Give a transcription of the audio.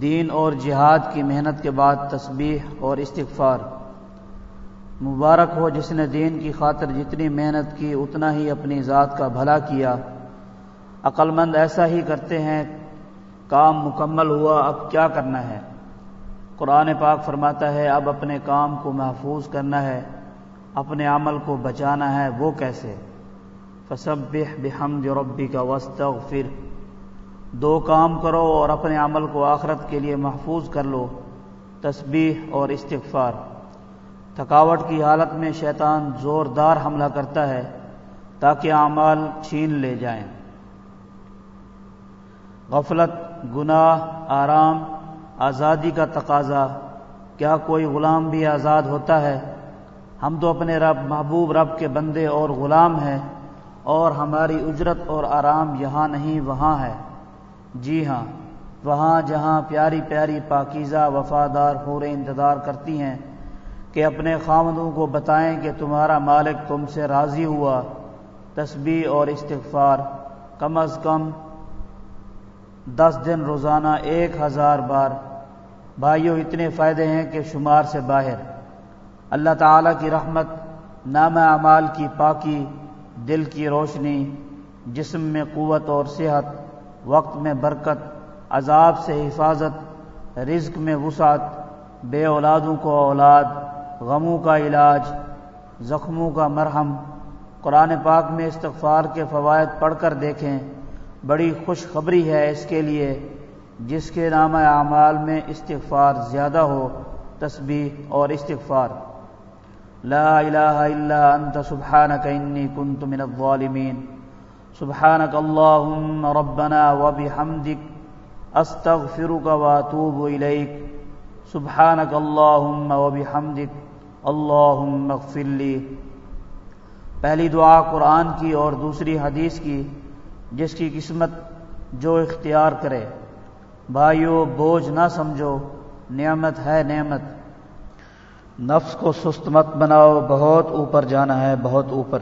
دین اور جہاد کی محنت کے بعد تسبیح اور استغفار۔ مبارک ہو جس نے دین کی خاطر جتنی محنت کی، اتنا ہی اپنی ذات کا بھلا کیا۔ عقلمند ایسا ہی کرتے ہیں، کام مکمل ہوا، اب کیا کرنا ہے؟ قرآن پاک فرماتا ہے، اب اپنے کام کو محفوظ کرنا ہے، اپنے عمل کو بچانا ہے، وہ کیسے؟ فسبح بحمد ربی کا واستغفر۔ دو کام کرو اور اپنے عمل کو آخرت کے لیے محفوظ کر لو، تسبیح اور استغفار۔ تھکاوٹ کی حالت میں شیطان زوردار حملہ کرتا ہے تاکہ اعمال چھین لے جائیں۔ غفلت، گناہ، آرام، آزادی کا تقاضا، کیا کوئی غلام بھی آزاد ہوتا ہے؟ ہم تو اپنے رب، محبوب رب کے بندے اور غلام ہیں اور ہماری اجرت اور آرام یہاں نہیں، وہاں ہے۔ جی ہاں وہاں جہاں پیاری پیاری پاکیزہ وفادار پورے انتظار کرتی ہیں کہ اپنے خامدوں کو بتائیں کہ تمہارا مالک تم سے راضی ہوا، تسبیح اور استغفار، کم از کم دس دن روزانہ ایک ہزار بار۔ بھائیوں اتنے فائدے ہیں کہ شمار سے باہر۔ اللہ تعالیٰ کی رحمت، نام اعمال کی پاکی، دل کی روشنی، جسم میں قوت اور صحت وقت میں برکت، عذاب سے حفاظت، رزق میں وسعت، بے اولادوں کو اولاد، غموں کا علاج، زخموں کا مرہم۔ قرآن پاک میں استغفار کے فوائد پڑھ کر دیکھیں۔ بڑی خوشخبری ہے اس کے لیے، جس کے نام اعمال میں استغفار زیادہ ہو، تسبیح اور استغفار۔ لا الہ الا انت، سبحانک، انی کنت من الظالمین۔ سبحانك اللهم ربنا وبحمدك استغفرك واتوب اليك سبحانك اللهم وبحمدك. اللهم اغفر لي. پہلی دعا قرآن کی اور دوسری حدیث کی، جس کی قسمت جو اختیار کرے. بھائیو، بوجھ نہ سمجھو، نعمت ہے نعمت. نفس کو سست مت بناؤ، بہت اوپر جانا ہے، بہت اوپر.